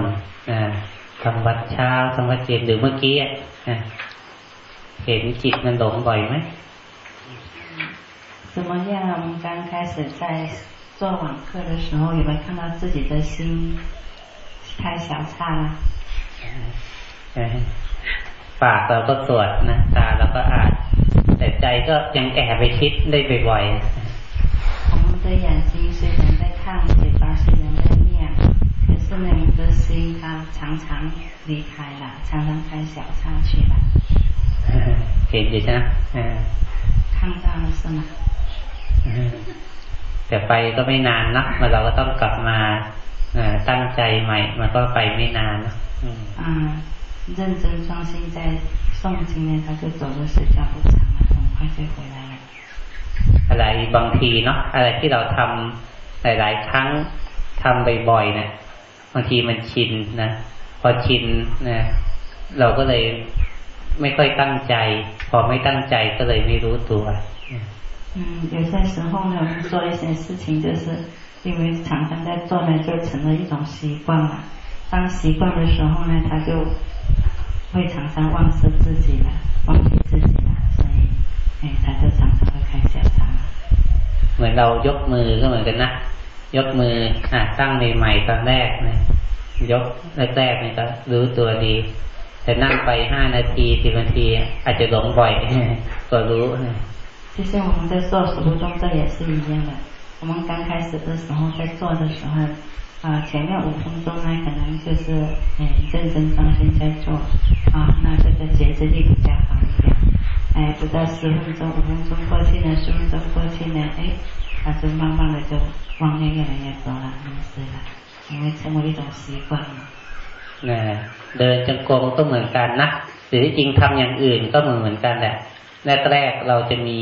นต์ทำวัดเช้าทำวัดเย็นหรือเมื่อกี้เห็นจิตมันหลงบ่อยไหม怎么样？我们刚开始在做网课的时候，有没有看到自己的心开小差啦？ปากเราก็สวดนะตาเราก็อ่านแต่ใจก็ยังแอบไปคิดได้บ่อยๆ我们的眼睛 常常离开了，常常开小差去了。เห็นอยู่ใช่ไหม看到了是吗？แต่ไปก็ไม่นานนะมาเราก็ต้องกลับมาตั้งใจใหม่ มันก็ไปไม่นานนะอ่า认真专心在诵经呢，他就走的时间不长了，很快就回来了。อะไรบางทีเนาะอะไรที่เราทำหลายๆครั้งทำบ่อยๆเนี่ย บางทีมันชินนะพอชินนะเราก็เลยไม่ค่อยตั้งใจ พอไม่ตั้งใจก็เลยไม่รู้ตัว嗯，有些时候呢，我们做一些事情，就是因为常常在做呢，就成了一种习惯了。当习惯的时候呢，他就会常常忘失自己了，忘记自己了，所以，哎，他就常常会开小差。เหมือนเรายกมือก็เหมือนกันนะ ยกมืออ่ะตั้งใหม่ๆตอนแรกนะยกแรกๆนี่ก็รู้ตัวดี แต่นั่งไปห้านาทีสิบนาทีอาจจะหลงบ่อยก็รู้就像我们在做手部动作也是一样的，我们刚开始的时候在做的时候。啊，前面五分钟呢，可能就是哎认真专心在做，啊，那这个节制力比较好一点。哎，不到十分钟、五分钟过去呢，十分钟过去呢，哎， 它就慢慢的就妄念越来越多了，迷失了，因为成为一种习惯了。นะเดินจงกรมก็เหมือนกันนะหรือจริงทำอย่างอื่นก็เหมือนเหมือนกันแหละแรกๆเราจะมี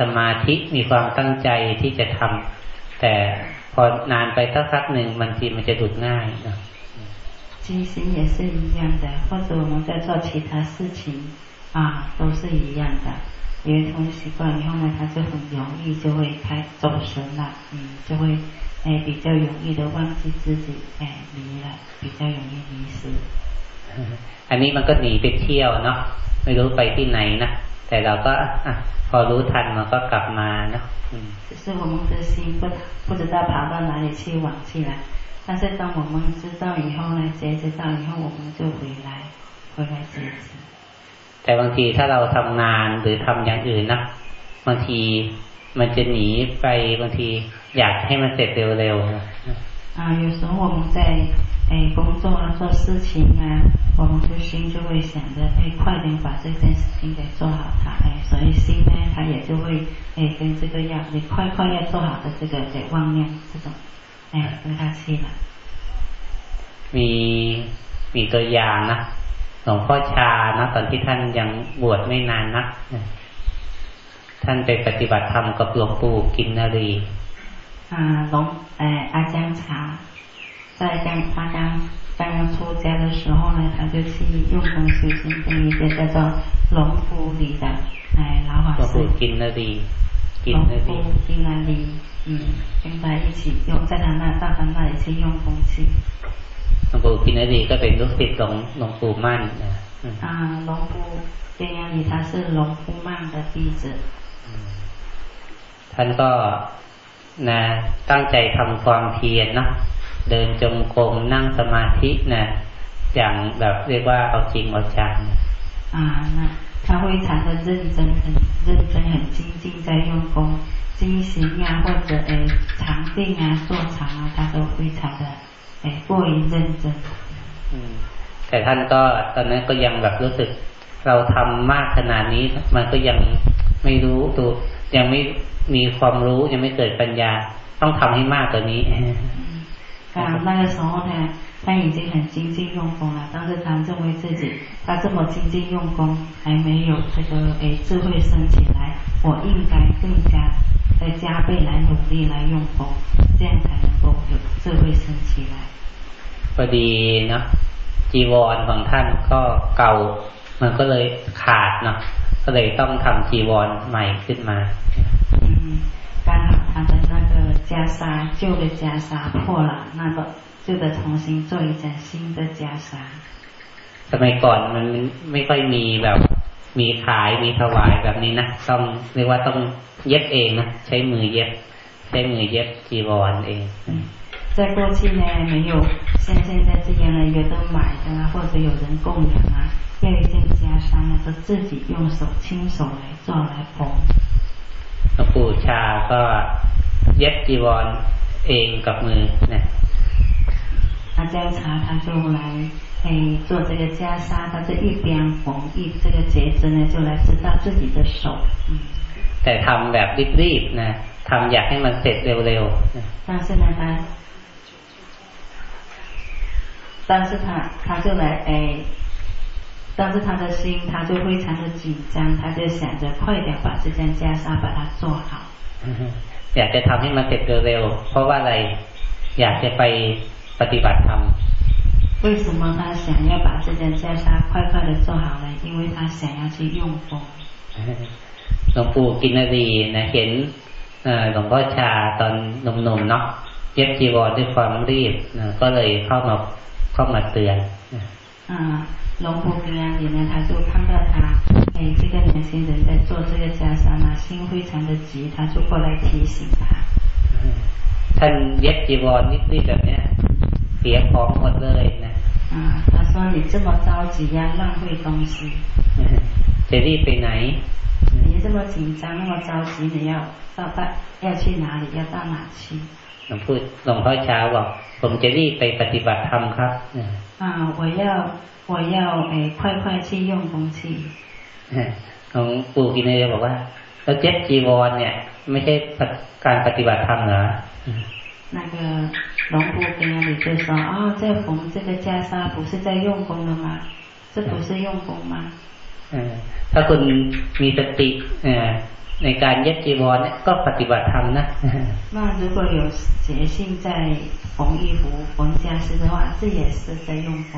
สมาธิมีความตั้งใจที่จะทำแต่พอนานไปสักพักหนึ่งบางทีมันจะหลุดง่ายนะ其实也是一样的，或者我们在做其他事情啊，都是一样的。 因为从习惯以后呢，他就很容易就会开走神了，嗯，就会哎比较容易的忘记自己，哎迷了，比较容易迷失。อันนี้มันก็หนีไปเที่ยวเนาะไม่รู้ไปที่ไหนนะแต่เราก็พอรู้ทันมันก็กลับมาเนาะ只是我们的心不不知道跑到哪里去往去了，但是当我们知道以后呢，觉知到以后，我们就回来，回来觉知。 แต่บางทีถ้าเราทำงานหรือทำอย่างอื่นนะบางทีมันจะหนีไปบางทีอยากให้มันเสร็จเร็วๆอ่า有时候我们在哎工作啊做事情啊，我们的心就会想着哎快点把这件事情给做好它哎，所以心呢它也就会哎跟这个要你快快要做好的这个给妄念这种哎跟他去了。มีมีตัวอย่างนะ หลวงพ่อชานะตอนที่ท่านยังบวชไม่นานนักท่านไปปฏิบัติธรรมกับหลวงปู่กินนารีอ่าหลวงเอออาจารย์ชา在刚他刚刚刚出家的时候呢，他就去用功修行，跟一个叫做龙福里的哎老法师กินนารีกินนารีกินนารี嗯，跟他一起用在他那到他那里去用功去。 หลวงปู่กินดีก็เป็นลูกศิษย์ของหลวงปู่มั่นนะอ่าหลวงปู่เตียนี他是หลวงปู่มั่น的弟子ท่านก็นะตั้งใจทำความเพียรนะเดินจงกรมนั่งสมาธินะอย่างแบบเรียกว่าเอาจริงเอาจังอ่านะ他会常的认真很认真很精进在用功精行啊或者诶禅定啊坐禅啊他都非常的 过于认真แต่ท่านก็ตอนนั้นก็ยังแบบรู้สึก เราทำมากขนาดนี้ มันก็ยังไม่รู้ตัวยังไม่มีความรู้ยังไม่เกิดปัญญา ต้องทำให้มากกว่านี้啊，那个时候呢，他已经很精进用功了，但是他认为自己他这么精进用功，还没有这个诶智慧升起来， 我应该更加再加倍来努力来用功，这样才能够有智慧升起来。พอดีเนาะจีวรของท่านก็เก่า มันก็เลยขาดเนาะก็เลยต้องทำจีวรใหม่ขึ้นมา刚好他的那个袈裟旧的袈裟破了，那个就 就得重新做一件新的袈裟。สมัยก่อนมันไม่ค่อยมีแบบ มีขายมีถวายแบบนี้นะต้องเรียกว่าต้องเย็บเองนะใช้มือเย็บใช้มือเย็บจีวรเอง在过去呢没有像现在这样呢有的买的啊或者有人供养啊要一件袈裟呢都自己用手亲手来做来缝หลวงปู่ชาก็เย็บจีวรเองกับมือนะ阿姜茶他就来 哎做这个袈裟，他这一边缝一这个结子呢，就来知道自己的手。嗯。แต่ทำแบบรีบๆนะทำอยากให้มันเสร็จเร็วๆ但是呢，他，但是他他就来哎，但是他的心他就非常的紧张，他就想着快点把这件袈裟把它做好。อยากจะทำให้มันเสร็จเร็วๆเพราะว่าอะไรอยากจะไปปฏิบัติธรรม 为什么他想要把这件袈裟快快的做好呢？因为他想要去用功。หลวงปู่กินรีนะเห็นหลวงพ่อชาตอนหนุ่มๆเนาะเย็บจีวรด้วยความรีบนะก็เลยเข้ามาเข้ามาเตือนอ่าหลวงปู่平安里呢，他就看到他，哎，这个年轻人在做这个袈裟嘛，心非常的急，他就过来提醒他。ท่านเย็บจีวรนิดๆแบบเนี้ยเสียของหมดเลยนะ ะ。 อ่า他说你这么着急呀，浪费东西。จะรีบไปไหน你这么紧张，那么着急，你要到到要去哪里？要到哪去？หลวงพ่อหลวงพ่อเช้าบอกผมจะรีบไปปฏิบัติธรรมครับอ่า我要我要诶快快去用功去หลวงปู่กินเลยบอกว่าแล้วเจ็บจีวรเนี่ย ไม่ใช่การปฏิบัติธรรมเหรอ 那个龙婆跟你就说哦，在缝这个袈裟不是在用功了吗？这不是用功吗？ถ้าคุณมีสติในการเย็บจีวรก็ปฏิบัติธรรมนะ那如果有决心在缝衣服、缝家私的话，这也是在用功。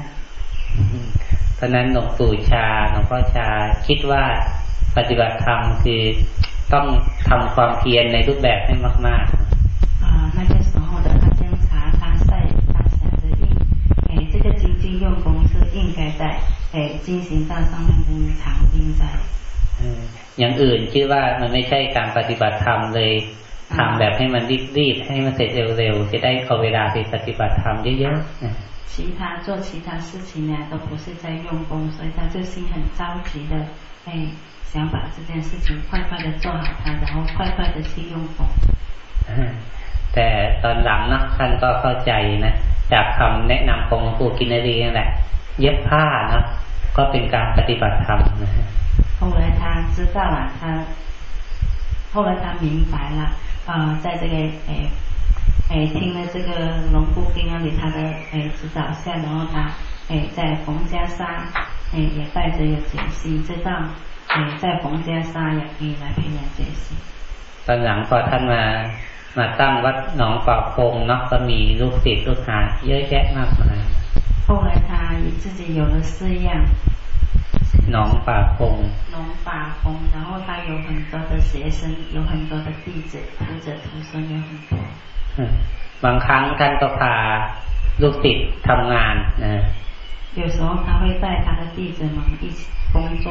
เพราะนั้นหลวงปู่ชาหลวงพ่อชาคิดว่าปฏิบัติธรรมคือต้องทำความเพียรในรูปแบบให้มากๆ อ่า那个时候的他监察他在他想着应哎这个精进用功是应该在诶，进行到上面跟常定在。อย่างอื่นคิดว่ามันไม่ใช่การปฏิบัติธรรมเลยทำแบบให้มันรีบๆให้มันเสร็จเร็วๆจะได้เอาเวลาไปปฏิบัติธรรมเยอะๆ其他做其他事情呢，都不是在用功，所以他就心很着急的，哎，想把这件事情快快的做好它，然后快快的去用功。 แต่ตอนหลังนะท่านก็เข้าใจนะจากคำแนะนำของหลวงปู่กินรีนั่นแหละเย็บผ้านะก็เป็นการปฏิบัติธรรมนะ后来他知道了，他后来他明白了，呃，在这个诶诶听了这个龙布丁啊里他的诶指导下，然后他诶在冯家沙诶也带着有决心，知道诶在冯家沙也可以来培养决心。ตอนหลังพอท่านมา มาตั้งวัดหนองปากพงเนาะก็มีลูกศิษย์ลูกหาเยอะแยะมากมาย后来他自己有了四样，农法风，农法风，然后他有很多的学生，有很多的弟子，徒者徒孙有很多。嗯，บางครั้งท่านก็พาลูกศิษย์ทำงานนะ有时候他会带他的弟子们一起工作。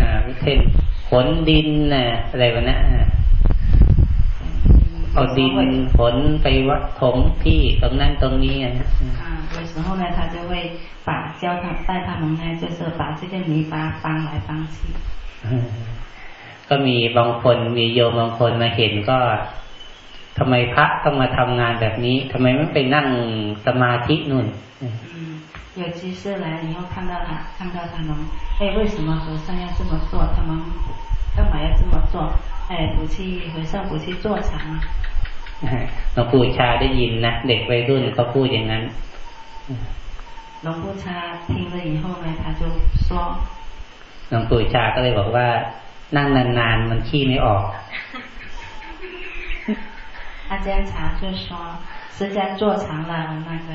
อ่าเช่นขนดินนะอะไรวะนะ เอาดินขนไปวัดถมที่ตรงนั้นตรงนี้นะ有时候呢，他就会把教他带他们呢，就是把这个泥巴搬来搬去。ก็มีบางคนมีโยมบางคนมาเห็นก็ ทำไมพระต้องมาทำงานแบบนี้ ทำไมไม่ไปนั่งสมาธินู่น有居士来以后看到他，看到他们，哎，为什么和尚要这么做？他们干嘛要这么做？ 哎，不去和尚不去做禅หลวงปู่ชาได้ยินนะเด็กวัยรุ่นเขาพูดอย่างนั้นหลวงปู่ชา听了以后呢他就说หลวงปู่ชาก็เลยบอกว่า นั่งนานๆมันขี้ไม่ออก阿姜茶就说时间坐长了那个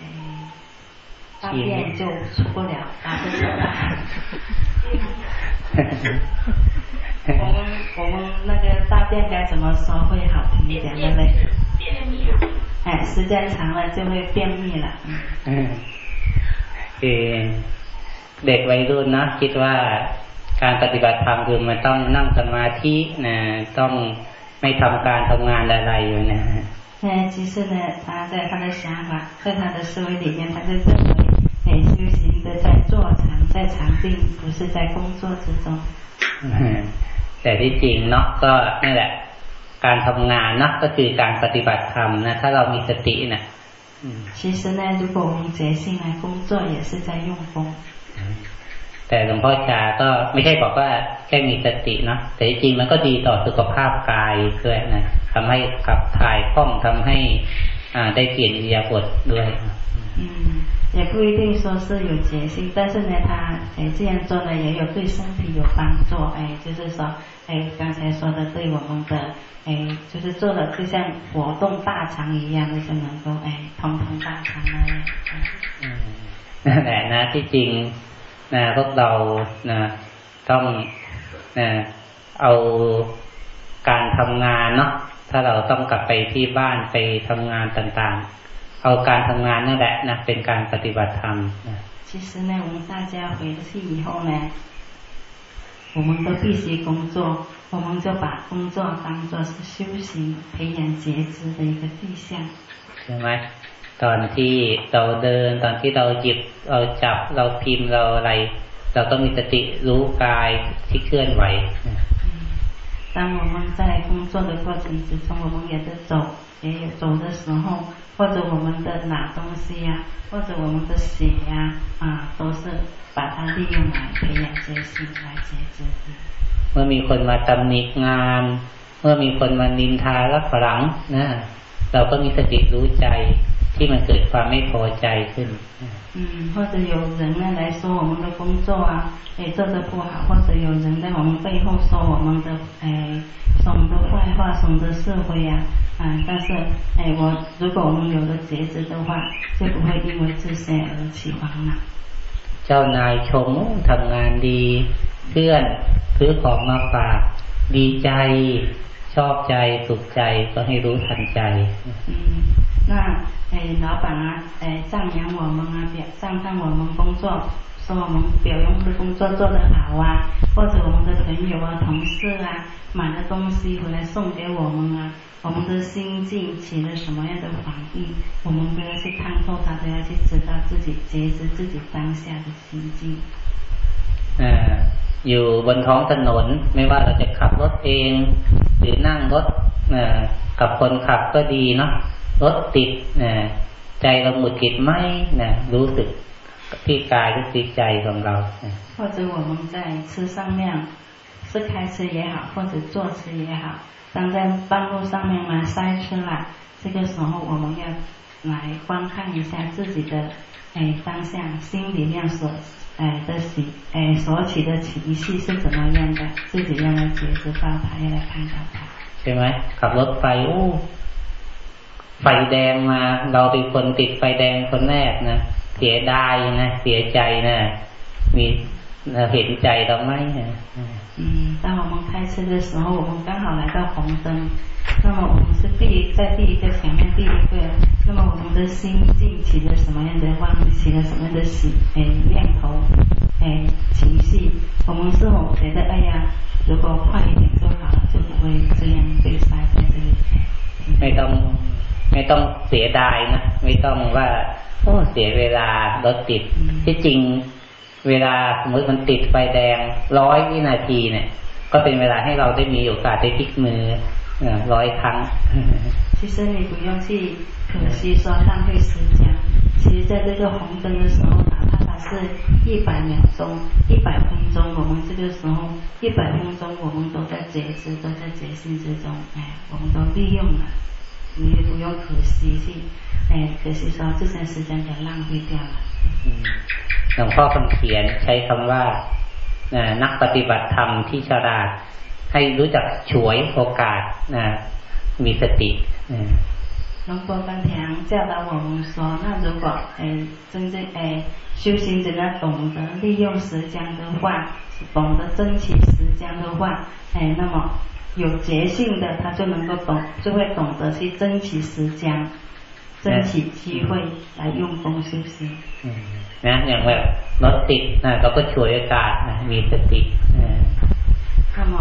诶 大便就出不了大不出来我们我们那个大便该怎么说会好听一点的嘞？便秘啊。 哎，时间长了就会便秘了。คือเด็กวัยรุ่นนะคิดว่าการปฏิบัติธรรมคือมันต้องนั่งสมาธินะต้องไม่ทำการทำงานอะไรอยู่นะ哎，其实呢，他在他的想法，在他的思维里面，他就认为， 哎，修行的在坐禅，在禅定，不是在工作之中。แต่ที่จริงเนาะก็นี่แหละ การทำงานเนาะก็คือการปฏิบัติธรรมนะถ้าเรามีสตินะ其实呢，如果我们决心来工作，也是在用功。แต่หลวงพ่อชาก็ไม่ใช่บอกว่าแค่มีสติเนาะแต่จริงมันก็ดีต่อสุขภาพกายด้วยนะทำให้ขับถ่ายคล่องทำให้อ่าได้เปลี่ยนอิยาบทด้วยอื ม也不一定说是有决心，但是呢，他哎这样做呢，也有对身体有帮助。哎，就是说，哎，刚才说的对我们的哎，就是做的就像活动大肠一样的，就能够哎通通大肠那样。嗯，นั่นแหละนะที่จริงนะพวกเรานะต้องนะเอาการทำงานเนาะถ้าเราต้องกลับไปที่บ้านไปทำงานต่างๆ เอาการทำงานนั่นแหละนะเป็นการปฏิบัติธรรมนะ其实呢，我们大家回去以后呢，我们都必须工作，我们就把工作当做是修行、培养觉知的一个对象。ใช่ไหมตอนที่เราเดินตอนที่เราหยิบเราจับเราพิมพ์เราอะไร เราต้องมีสติรู้กายที่เคลื่อนไหว当我们在工作的过程之中，我们也在走， 也有走的时候，或者我们的拿东西呀、啊，或者我们的写呀、啊，啊，都是把它利用来培养觉性，来觉知。เมื่อมีคนมาตำหนิงาน เมื่อมีคนมานินทารับหลังนะเราก็มีสติรู้ใจที่มันเกิดความไม่พอใจขึ้น嗯，或者有人呢来说我们的工作啊，哎做的不好，或者有人在我们背后说我们的哎说我们的坏话，说我们的社会呀 啊，但是哎我如果我们有了觉知的话，就不会因为这些而起烦恼。เจ้านายชมทำงานดีเพื่อนซื้อของมาฝากดีใจชอบใจสุขใจก็ให้รู้ทันใจ那诶，老板啊，诶，赞扬我们啊，表赞叹我们工作， 说我们表扬的工作做得好啊，或者我们的朋友啊、同事啊，买了东西回来送给我们啊，我们的心境起了什么样的反应，我们都要去看透它，都要去知道自己觉知自己当下的心境。呃，อยู่บนท้องถนนไม่ว่าเราจะขับรถเองหรือนั่งรถกับคนขับก็ดีเนาะรถติดนะใจเราหมุดกิดไหมนะรู้สึก ที่กายรู้สึกใจของเรา或者我们在车上面是开车也好或者坐车也好当在半路上面嘛塞车了这个时候我们要来观看一下自己的哎当下心里面所哎的起哎所起的情绪是怎么样的自己要来觉知到它要来看到它ใช่ไหมขับรถไฟโอ้ไฟแดงมาเราเป็นคนติดไฟแดงคนแรกนะ เสียดายนะเสียใจนะมีเห็นใจเราไหมนะ嗯，当我们开车的时候，我们刚好来到红灯，那么我们是第一在第一个前面第一个，那么我们的心境起了什么样的妄，起了什么样的喜诶念头诶情绪，我们是否觉得哎呀，如果快一点就好了，就不会这样被塞在这里。ไม่ต้อง ไม่ต้องเสียดายนะไม่ต้องว่าโอ้เสียเวลารถติด ที่จริงเวลาสมมติมันติดไฟแดงร้อยวินาทีเนี่ย ก็เป็นเวลาให้เราได้มีโอกาสได้พลิกมือร้อยครั้ง其实你不用去可惜说浪费时间。其实在这个红灯的时候，哪怕它是一百秒钟、一百分钟，我们这个时候一百分钟，我们都在觉知，都在觉性之中，哎，我们都利用了。 你也不用可惜去，哎，可惜说这些时间给浪费掉了。หลวงพ่อคำเขียนใช้คำว่านักปฏิบัติธรรมที่ฉลาดให้รู้จักฉวยโอกาสนะมีสติ龙波甘田教导我们说，那如果哎真正哎修行者呢懂得利用时间的话，懂得争取时间的话，哎，那么 有觉性的，他就能够懂，就会懂得去争取时间。 争取机会来用功修行。นะอย่างแบบรถติดนะเราก็ฉวยโอกาสนะมีสติ那么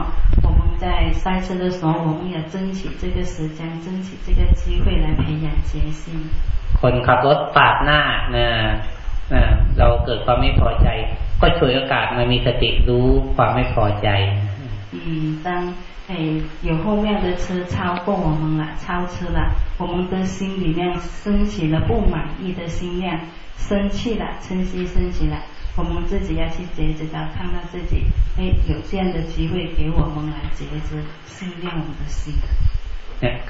我们在赛车的时候，我们也争取这个时间，争取这个机会来培养决心。คนขับรถปาดหน้านะเราเกิดความไม่พอใจ ก็ฉวยโอกาสมามีสติรู้ความไม่พอใจ อืม当哎有后面的车超过我们了，超车了，我们的心里面升起了不满意的心念，生气了，嗔心升起来，我们自己要去觉知到，看到自己，哎，有这样的机会给我们来觉知，训练我们的心。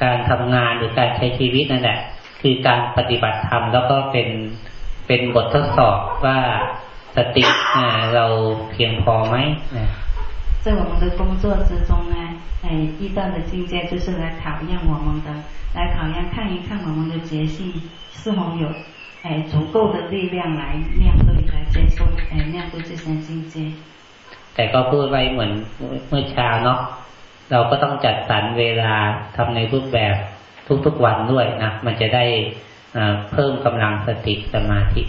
การทำงานหรือการใช้ชีวิตนั่นแหละคือการปฏิบัติธรรมแล้วก็เป็นเป็นบททดสอบว่าสติเราเพียงพอไหม 在我们的工作之中呢，哎，遇到的境界就是来考验我们的，来考验看一看我们的觉性是否有哎足够的力量来面对来接受哎面对这些境界。แต่ก็พูดไว้เหมือนเมื่อเช้าเนาะเราก็ต้องจัดสรรเวลาทำในรูปแบบทุกๆวันด้วยนะมันจะได้เพิ่มกำลังสติสมาธิ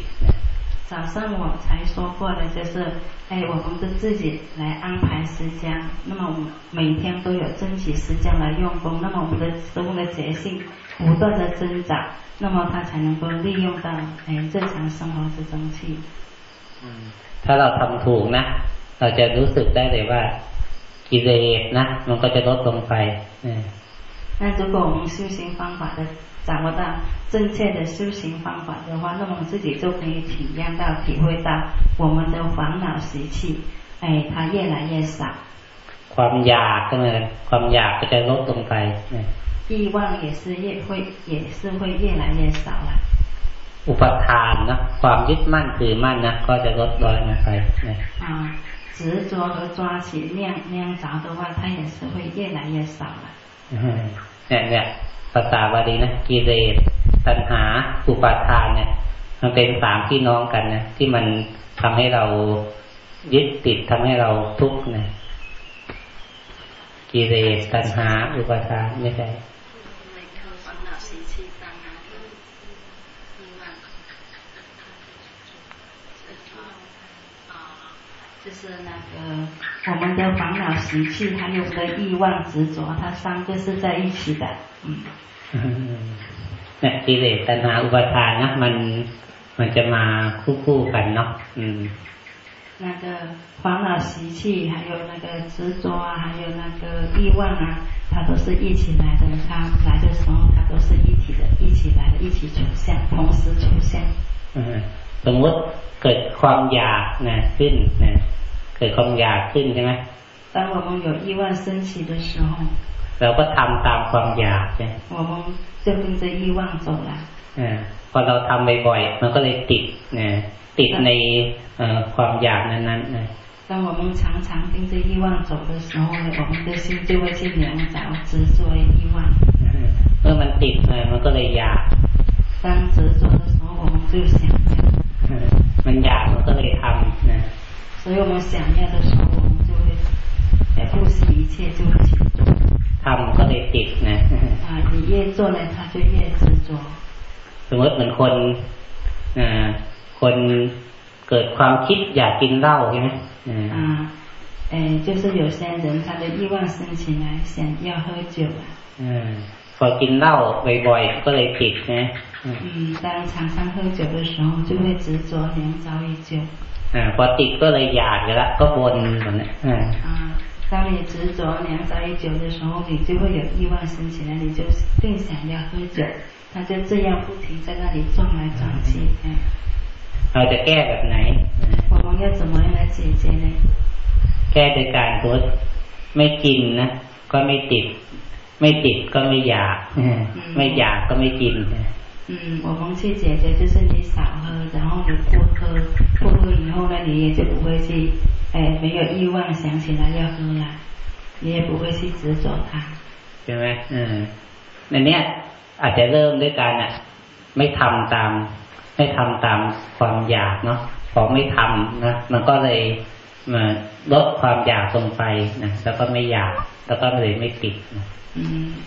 早上我才说过的就是，哎，我们就自己来安排时间，那么我们每天都有争取时间来用功，那么我们的生活的觉性不断的增长，那么它才能够利用到哎日常生活之中去。ถ้าเราทำถูกนะ เราจะรู้สึกได้เลยว่ากิเลสนะ มันก็จะลดลงไป那如果我们修行方法的 掌握到正确的修行方法的话，那么自己就可以体验到、体会到我们的烦恼习气，哎，它越来越少。ความอยากก็เลยความอยากก็จะลดลงไป欲望也是越会也是会越来越少了。อุปทานนะความยึดมั่นถือมั่นนะก็จะลดน้อยลงไป啊，执着和抓起念念着的话，它也是会越来越少了。เนี่ยเนี่ย ภาษาบาลีนะกิเลสตัณหาอุปาทานเนี่ย มันเป็นสามพี่น้องกันนะที่มันทำให้เรายึดติดทำให้เราทุกข์นะกิเลสตัณหา อุปาทานไม่ใช่ 就是那个我们的烦恼习气，还有的欲望执着，它三个是在一起的。嗯。เนี่ยกิเลสตัณหาอุปทานนะมันมันจะมาคู่คู่กันเนาะอืม那个烦恼习气，还有那个执着啊，还有那个欲望啊，它都是一起来的。它来的时候，它都是一体的，一起来的，一起出现，同时出现。嗯， สมมติเกิดความอยากนะขึ้นนะเกิดความอยากขึ้นใช่ไหม当我们有欲望升起的时候เราก็ทำตามความอยากใช่我们就跟着欲望走了พอเราทำบ่อยๆมันก็เลยติดนะติดในความอยากนั้นๆนะ当我们常常跟着欲望走的时候呢，我们的心就会去量着执着欲望。เมื่อมันติดเลยมันก็เลยอยาก当执着的时候，我们就想 所以我们想要的时候，我们就会不惜一切就会去做。ทำก็เลยติดนะ啊，你越做呢，他就越执着。สมมติเหมือนคนอ่าคนเกิดความคิดอยากกินเหล้าใช่ไหมอ่าเออ就是有些人他的欲望升起来，想要喝酒啊。嗯，พอกินเหล้าบ่อยๆก็เลยติดนะ嗯，当常常喝酒的时候，就会执着连着于酒。 อ่าพอติดก็เลยอยากเลยละก็วนแบบนี้อ่า当你执着两早一久的时候，你就会有欲望升起来，你就更想要喝酒，它就这样不停在那里转来转去。เราจะแก้แบบไหน我们要怎么样来解决呢？แก้โดยการลดไม่กินนะก็ไม่ติด ไม่ติดก็ไม่อยากไม่อยากก็ไม่กิน 嗯，我们去解决就是你少喝，然后你不喝，不喝以后呢，你也就不会去，哎，没有欲望想起来要喝了，你也不会去执着它。ใช่ไหมอืมในเนี้ยอาจจะเริ่มด้วยการอ่ะ ไม่ทำตาม ไม่ทำตามความอยากเนาะพอไม่ทำนะ มันก็เลยมาลดความอยากลงไปนะ แล้วก็ไม่อยาก แล้วก็เลยไม่ติด嗯，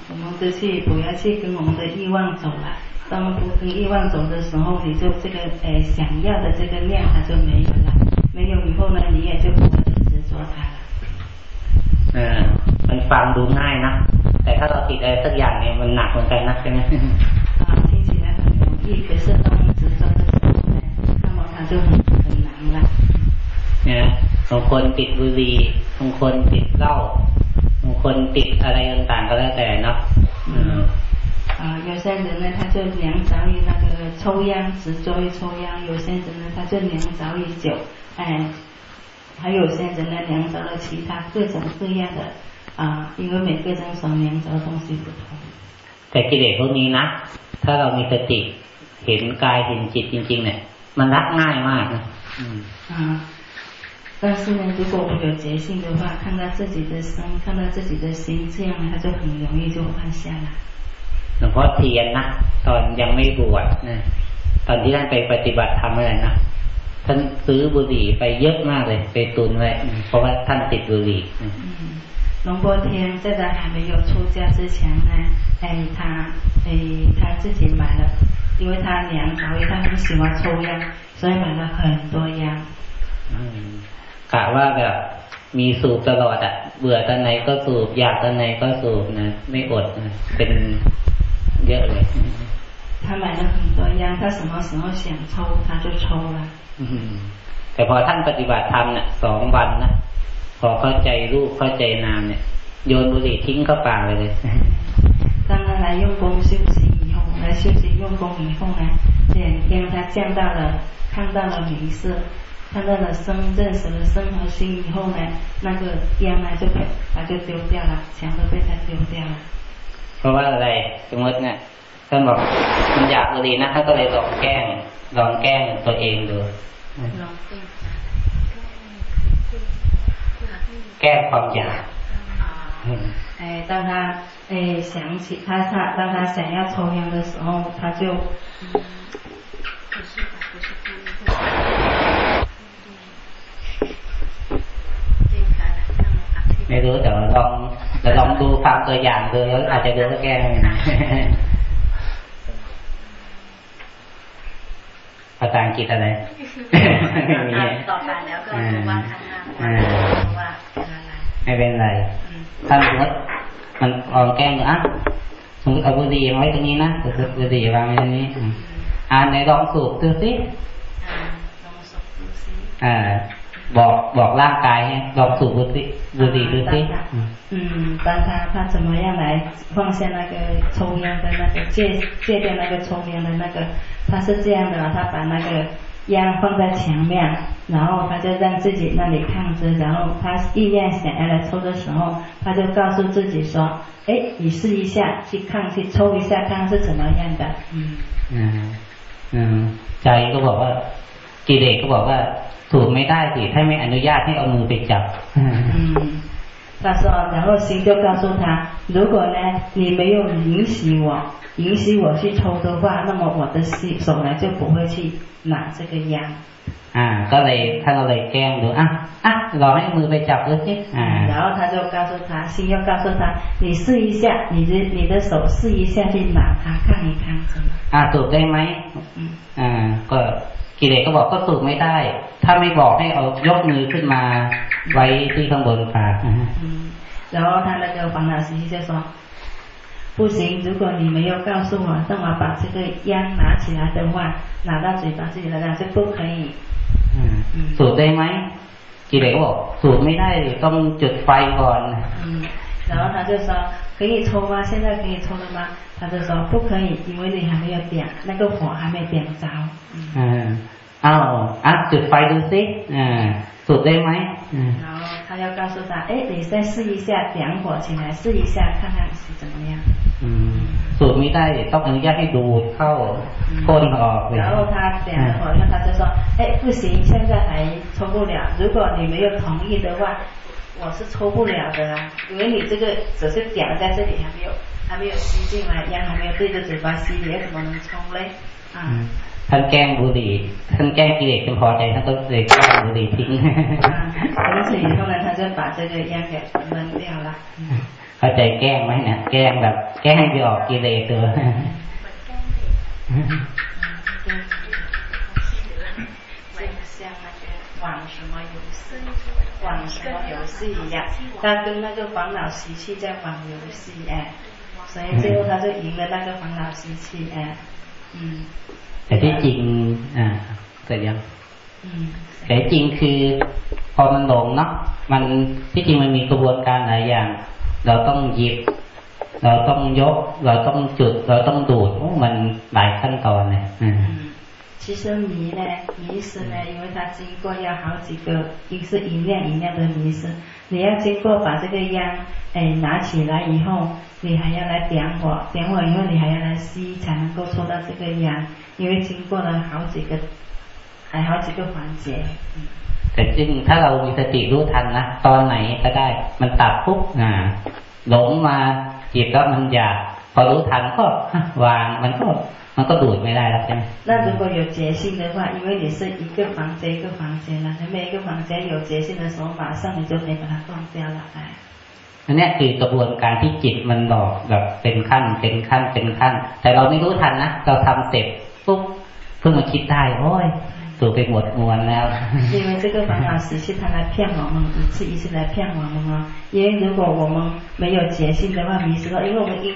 我们就去不要去跟我们的欲望走了。 当不跟欲望走的时候，你就这个诶想要的这个念它就没有了，没有以后呢，你也就不会去执着它了。เออมันฟังดูง่ายนะแต่ถ้าเราติดอะไรสักอย่างเนี่ยมันหนักเหมือนกันนะใช่ไหม啊，听起来很容易，可是当执着的时候呢，那么它就很很难了。เนี่ยบางคนติดบุหรี่บางคนติดเหล้าบางคนติดอะไรต่างๆก็แล้วแต่เนาะ 啊，有些人呢，他就黏着于那个抽烟，执着于抽烟；有些人呢，他就黏着于酒，哎，还有些人呢，黏着了其他各种各样的啊，因为每个人所黏着的东西不同。แต่กิเลสพวกนี้นะถ้าเรามีสติเห็นกายเห็นจิตจริงๆเนี่ยมันรักง่ายมากนะอ่า但是呢，如果我们有觉性的话，看到自己的身，看到自己的心，这样他就很容易就放下了。 หลวงพ่อเทียนนะตอนยังไม่บวชนะตอนที่ท่านไปปฏิบัติธรรมอะไรนะท่านซื้อบุหรี่ไปเยอะมากเลยไปตุนไว้เพราะว่าท่านติดบุหรี่หลวงพ่อเทียน在他还没有出家之前呢，哎，他哎他自己买了，因为他娘早于他很喜欢抽烟，所以买了很多烟。กะว่าแบบมีสูบตลอดอ่ะเบื่อตอนไหนก็สูบอยากตอนไหนก็สูบนะไม่อดนะเป็น เยอะเลย他买了很多烟，他什么时候想抽他就抽了。แต่พอท่านปฏิบัติธรรมเนี่ยสองวันนะพอเข้าใจรูปเข้าใจนามเนี่ยโยนบุหรี่ทิ้งเข้าป่าไปเลย当他来用功修行以后，来修行用功以后呢，这两天他见到了，看到了名色，看到了生，认识了生和心以后呢，那个烟呢就被他就丢掉了，全都被他丢掉了。 เพราะว่าอะไรสมมติเนี่ยท่านบอกมันอยากบุหรี่นะท่านก็เลยลองแกล้งลองแกล้งตัวเองดูแก้ความอยาก哎，当他哎想起他他当他想要抽烟的时候，他就ไม่รู้แต่ลอง แต่ลองดูฟังตัวอย่างดูแล้วอาจจะดูแล้วแก้ภาษาอังกฤษอะไรต่อไปแล้วก็ว่าข้างหน้าว่าอะไรไม่เป็นไร ถ้าสมมติมันลองแก้อะสมมติเอาบุหรี่ไว้ตรงนี้นะบุหรี่วางไว้ตรงนี้ อ่าในลองสูบดูสิอ่า บอกบอกร่างกายให้ลองสูบบุหรี่บุหรี่ดูสิ嗯，帮他他怎么样来放下那个抽烟的那个戒戒掉那个抽烟的那个，他是这样的，他把那个烟放在墙面，然后他就让自己那里看着，然后他意愿想要来抽的时候，他就告诉自己说，哎，你试一下，去看去抽一下，看是怎么样的。嗯嗯嗯，ใจก็บอกว่ากิเลสก็บอกว่า ถูกไม่ได้สิถ้าไม่อนุญาตให้เอามือไปจับ他说，然后心就告诉他，如果呢你没有允许我，允许我去抽的话，那么我的心手呢就不会去拿这个烟。อ่าก็เลยท่านก็เลยแกล้งดูอ่ะอ่ะลองให้มือไปจับดูสิอ่า然后他就告诉他，心又告诉他，你试一下，你的你的手试一下去拿它看一看，怎么？อ่าถูกได้ไหมอ่าก็ กิเลสก็บอกก็สูบไม่ได้ ถ้าไม่บอกให้เอายกมือขึ้นมาไว้ที่ข้างบนปาก然后他那个黄老师就说，不行，如果你没有告诉我，让我把这个烟拿起来的话，拿到嘴巴这里来讲是不可以。สูบได้ไหมกิเลสก็บอกสูบไม่ได้ต้องจุดไฟก่อน然后他就说 可以抽吗？现在可以抽了吗？他就说不可以，因为你还没有点那个火还没点着。嗯，อ้าวอ่ะจุดไฟดูสิอ่าสูดได้ไหม然后他要告诉他，哎，你再试一下点火起来，试一下看看是怎么样。嗯，สูดไม่ได้ต้องอนุญาตให้ดูดเข้าพ่นออก然后他点了火，然后他就说，哎，不行，现在还抽不了。如果你没有同意的话， 我是抽不了的啊，因为你这个只是点在这里，还没有还没有吸进来，烟还没有对着嘴巴吸，你怎么能抽嘞？啊。ท่านแกล้งบุหรี่ท่านแกล้งกิเลสจนพอใจท่านก็เลยแกล้งบุหรี่ทิ้ง从此以后呢，他就把这个烟给扔掉了。เข้าใจแกล้งไหมเนี่ยแกล้งแบบ แกล้งให้ออกกิเลสตัว 像那个玩什么游戏， 玩什么游戏一样，他跟那个烦恼习气在玩游戏哎，所以最后他就赢了那个烦恼习气哎，嗯。แต่ที่จริงอ่าเสร็จยังแต่จริงคือพอมันหลงเนาะมันที่จริงมันมีกระบวนการหลายอย่าง เราต้องหยิบ เราต้องยก เราต้องจุด เราต้องดูดมันหลายขั้นตอนเลยอืม 其实迷呢，迷失呢，因为它经过要好几个，一是一量一量的迷失，你要经过把这个烟哎拿起来以后，你还要来点火，点火以后你还要来吸，才能够抽到这个烟，因为经过了好几个，还好几个环节。แต่จริงถ้าเรามีสติรู้ทันนะตอนไหนก็ได้ มันตัดปุ๊บอ่าหลงมาจิตแล้วมันอยากพอรู้ทันก็วางมันก็ มันก็ดูดไม่ได้แล้วใช่ไหม那如果有觉性的话，因为你是一个房间一个房间了，每一个房间有觉性的时候，马上你就可以把它断掉了，哎。อันนี้คือกระบวนการที่จิตมันบอกแบบเป็นขั้นเป็นขั้นเป็นขั้น แต่เราไม่รู้ทันนะเราทำเสร็จปุ๊บเพิ่งมาคิดได้โอ้ยสูไปหมดมวนแล้ว因为这个烦恼习气它来骗我们一次一次来骗我们哦因为如果我们没有觉性的话迷失了因为我们一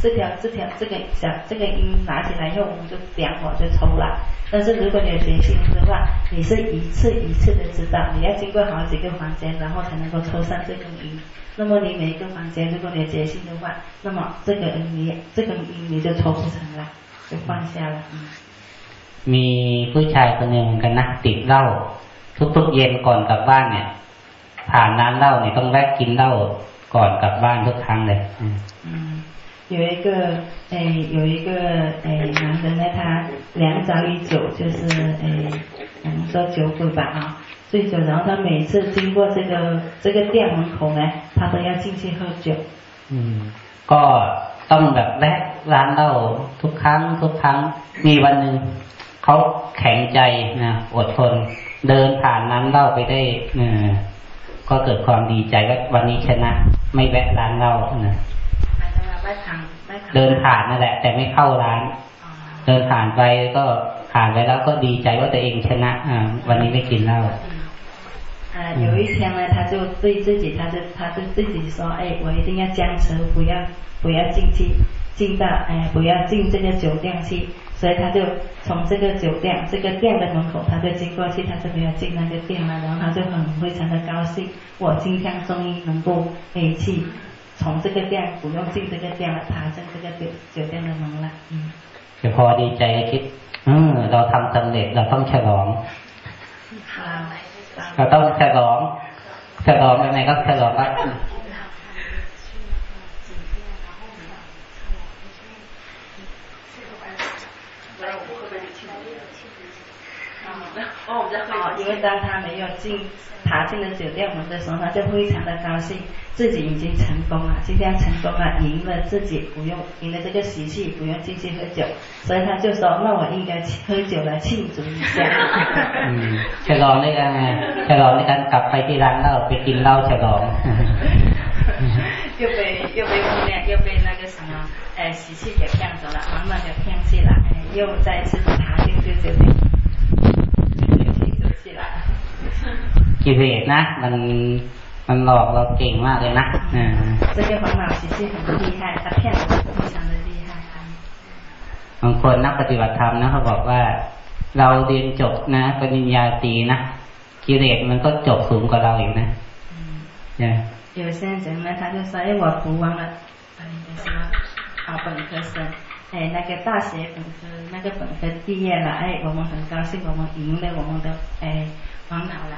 这条这条这个小这个音拿起来以后，我们就点火就抽了。但是如果你有决心的话，你是一次一次的知道，你要经过好几个房间，然后才能够抽上这根音。那么你每一个房间，如果你有决心的话，那么这个音你这根音你就抽不成了，就放下了。มีผู้ชายคนหนึ่งกันนะติดเหล้าทุกๆเย็นก่อนกลับบ้านเนี่ยผ่านน้ำเหล้าเนี่ยต้องแวะกินเหล้าก่อนกลับบ้านทุกครั้งเลย 有一个诶，有一个诶男人呢，他两早一酒，就是诶，我们说酒鬼吧啊，醉酒，然后他每次经过这个这个店门口呢，他都要进去喝酒。嗯，ก็ต้องแบบแวะร้านเหล้าทุกครั้งทุกครั้งมีวันหนึ่งเขาแข็งใจนะอดทนเดินผ่านร้านเหล้าไปได้เออก็เกิดความดีใจว่าวันนี้ชนะ ไม่แวะร้านเหล้านะ เดินผ่านนั่นแหละ แต่ไม่เข้าร้าน เดินผ่านไปก็ผ่านไปแล้วก็ดีใจว่าตัวเองชนะอ่าวันนี้ไม่กินเหล้า啊，有一天呢，他就对自己，他就他就自己说，哎，我一定要坚持，不要不要进去，进到哎，不要进这个酒店去，所以他就从这个酒店这个店的门口，他就经过去，他就没有进那个店了，然后他就很非常的高兴，我今天终于能够哎去 从这个店不用进这个店了，爬进这个酒酒店的门了。嗯。就พอดีใจคิดอืมเราทำสำเร็จเราต้องฉลองเราต้องฉลองฉลองยังไงก็ฉลองว่า 哦，因为当他没有进爬进了酒店门的时候，他就非常的高兴，自己已经成功了，今天成功了，赢了自己不用赢了这个习气，不用进去喝酒，所以他就说，那我应该喝酒来庆祝一下。嗯，ฉลองในการฉลองในการกลับไปที่ร้านเหล้าไปกินเหล้าฉลอง又被又被后面又被那个什么呃习气给骗走了，满满的骗去了，又再次爬进去酒店。 กิเลสนะมันมันหลอกเราเก่งมากเลยนะอ่า这个烦恼其实很厉害它骗我们非常的厉害บางคนนักปฏิบัติธรรมนะเขาบอกว่า เราเรียนจบนะปริญญาตรีนะกิเลสมันก็จบสูงกว่าเราอีกนะเนี่ย有些人呢他就说哎我读完了什么啊本科生哎那个大学本科那个本科毕业了哎我们很高兴我们赢了我们的哎烦恼了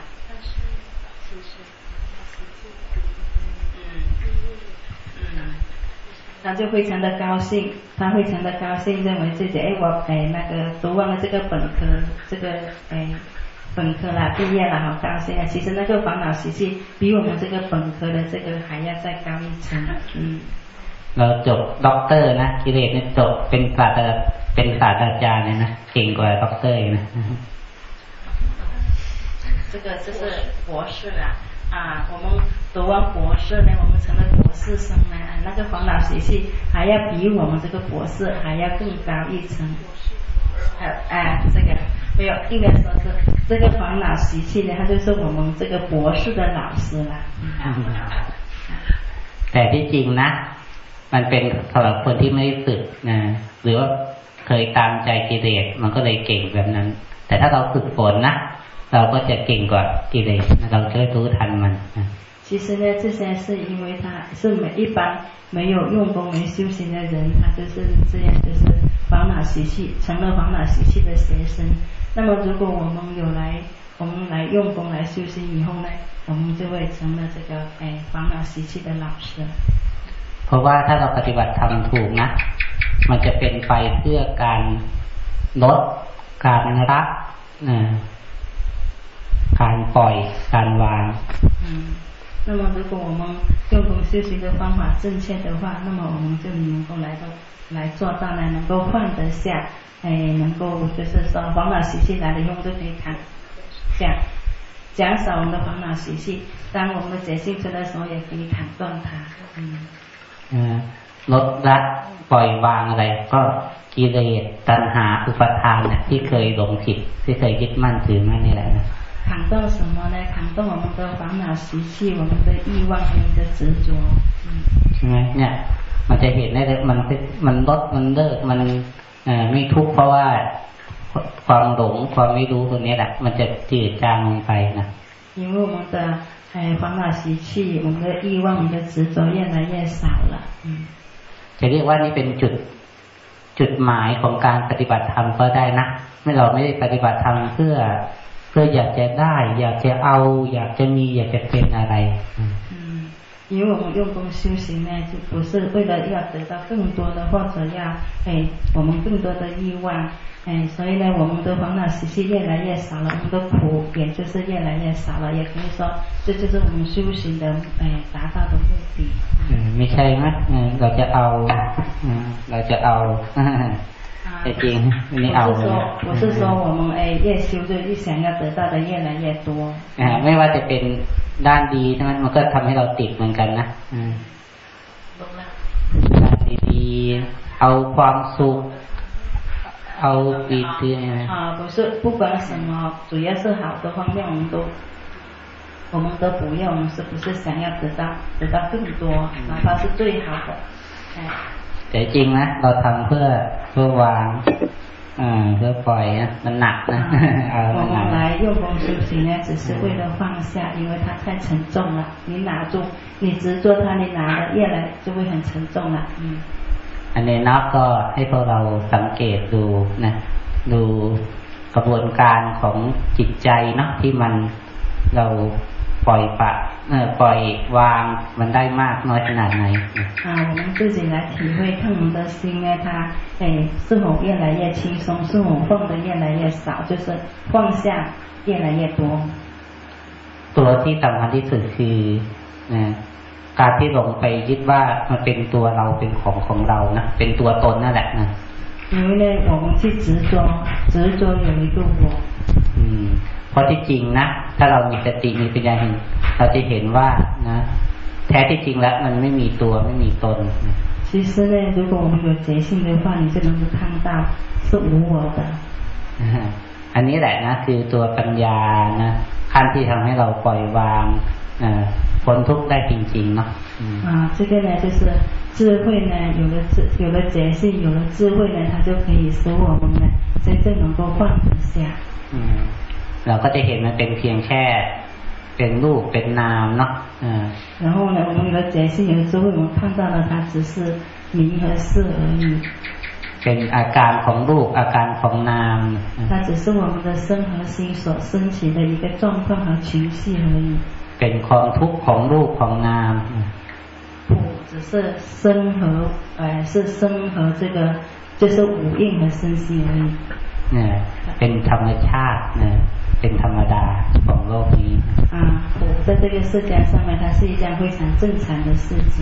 他就非常的高兴，他非常的高兴，认为自己哎我哎那个读完了这个本科，这个哎本科啦，毕业了，好高兴啊！其实那个烦恼习气比我们这个本科的这个还要再高一层，嗯。เราจบด็อกเตอร์นะกิเลสเนี่ยจบเป็นศาสตราเป็นศาสตราจารย์เลยนะเก่งกว่าด็อกเตอร์นะ 这个就是博士了啊！我们读完博士呢，我们成了博士生呢，那 那个烦恼习气还要比我们这个博士还要更高一层。呃，哎，这个没有，应该说是这个烦恼习气呢，他就是我们这个博士的老师了。แต่ที่จริงนะ มันเป็นสำหรับคนที่ไม่ได้ฝึกนะหรือว่าเคยตามใจกิเลสมันก็เลยเก่งแบบนั้น แต่ถ้าเราฝึกฝนนะ เราก็จะเก่งกว่ากิเลสเราจะรู้ทันมันนะ其实呢，这些是因为他是每一般没有用功、没修行的人，他就是这样，就是烦恼习气成了烦恼习气的学生。那么，如果我们有来，我们来用功来修行以后呢，我们就会成了这个哎烦恼习气的老师。เพราะว่าถ้าเราปฏิบัติทำถูกนะ มันจะเป็นไปเพื่อการลดการรัก การปล่อยการวาง那么，如果我们用功修行的方法正确的话，那么我们就能够来到来做到呢，能够放得下，哎，能够就是说烦恼习气来了以后就可以砍，减减少我们的烦恼习气。当我们的觉性出的时候，也可以砍断它。嗯。嗯，ลดละปล่อยวางอะไรก็กิเลสตัณหาอุปทานเนี่ยที่เคยหลงผิดที่เคยยึดมั่นถือมั่นนี่แหละนะ 砍断什么呢？砍断我们的烦恼习气，我们的欲望和我们的执着。ใช่ไหมเนี่ย มันจะเห็นได้เลยมันมันลดมันเลิกมันเอ่อไม่ทุกข์เพราะว่าความหลงความไม่รู้ตัวนี้แหละ มันจะจืดจางลงไปนะ因为我们的哎烦恼习气，我们的欲望、我们的执着越来越少了。嗯。จะเรียกว่านี่เป็นจุดจุดหมายของการปฏิบัติธรรมก็ได้นะไม่เราไม่ได้ปฏิบัติธรรมเพื่อ พื่ออยากจะได้ อยากจะเอา อยากจะมี อยากจะเป็นอะไร因为我们用功修行呢，就不是为了要得到更多的，或者要哎我们更多的欲望，哎，所以呢，我们的烦恼习气越来越少了，我们的苦也就是越来越少了，也可以说这就是我们修行的哎达到的目的。嗯，ไม่ใช่ไหมเราจะเอาเราจะเอา แต่จริงนี่เอา不是说我们哎越修就越想要得到的越来越多อ่าไม่ว่าจะเป็นด้านดีทั้งนั้นมันก็ทำให้เราติดเหมือนกันนะอืมด้านดีเอาความสุขเอาปีติอ่า不是不管什么主要是好的方面我们都我们都不要我们是不是想要得到得到更多哪怕是最好的哎 แต่จริงนะเราทำเพื่อเพื่อวางอ่าเพื่อปล่อยนะมันหนักนะเอา我们来用功修行呢，只是为了放下，因为它太沉重了。你拿住，你执着它，你拿的越来就会很沉重了。嗯。อันนี้นับก็ให้พวกเราสังเกตดูนะ ดูกระบวนการของจิตใจเนาะที่มันเราปล่อยปะเออ ปล่อยวางมันได้มากน้อยขนาดไหนอ่า我们自己来体会看我们的心呢它哎是否越来越轻松是否放的越来越少就是放下越来越多ตัวที่สำคัญที่สุดคือการที่หลงไปยึดว่ามันเป็นตัวเราเป็นของของเรานะเป็นตัวตนนั่นแหละนะ因为呢我们去执着执着有一个我อืม เพราะที่จริงนะถ้าเรามีสติมีปัญญาเห็นเราจะเห็นว่านะแท้ที่จริงแล้วมันไม่มีตัวไม่มีตน其实呢，如果我们有觉性的话，你就能够看到是无我的。อันนี้แหละนะคือตัวปัญญานะขั้นที่ทำให้เราปล่อยวางพ้นทุกข์ได้จริงๆเนาะ啊，这个呢就是智慧呢，有了智，有了觉性，有了智慧呢，它就可以使我们呢真正能够放得下。嗯。 เราก็จะเห็นมันเป็นเพียงแค่เป็นรูปเป็นนามเนาะ然后呢，我们有了觉性，有了智慧，我们看到了它只是名和事而已。เป็นอาการของรูปอาการของนาม它只是我们的身和心所升起的一个状况和情绪而已。เป็นความทุกข์ของรูปของนาม不只是身和呃是身和这个就是五蕴和身心而已。เนี่ยเป็นธรรมชาติเนี่ย เป็นธรรมดาของโลกนี้อ่啊，在这个世界上面，它是一件非常正常的事情。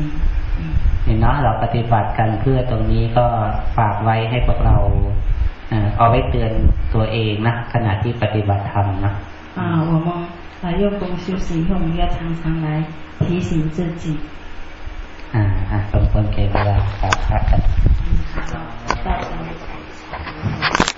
เห็นเนาะเราปฏิบัติกันเพื่อตรงนี้ก็ฝากไว้ให้พวกเราเอาไว้เตือนตัวเองนะขณะที่ปฏิบัติธรรมนะอ่า我们啊用功修行后，我们要常常来提醒自己。อ่าสมควรเก็บเวลาครับครับ